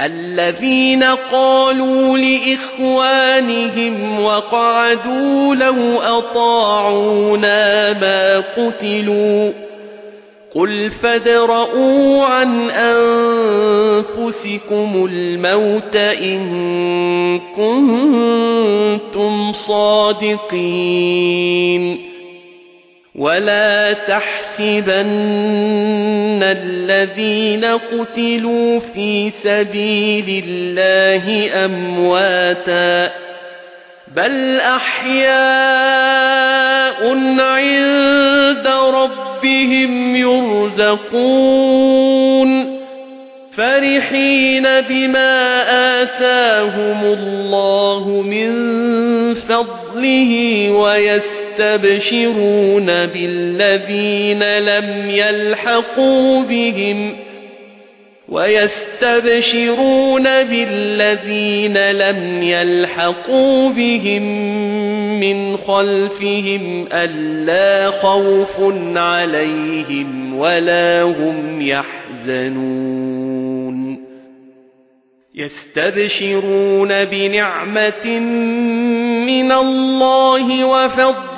الذين قالوا لإخوانهم وقعدوا لو أطاعونا ما قتلوا قل فادرءوا عن أنفسكم الموت إن كنتم صادقين ولا تحسبن الذين قتلوا في سبيل الله أمواتا بل أحياء عند ربهم يرزقون فرحين بما آتاهم الله من فضله ويستبشرون بالذين لم يلحقوا بهم ويستبشرون بالذين لم يلحقوا بهم من خلفهم ألا خوف عليهم ولا هم يحزنون. يستبشرون بنعمة من الله وفضل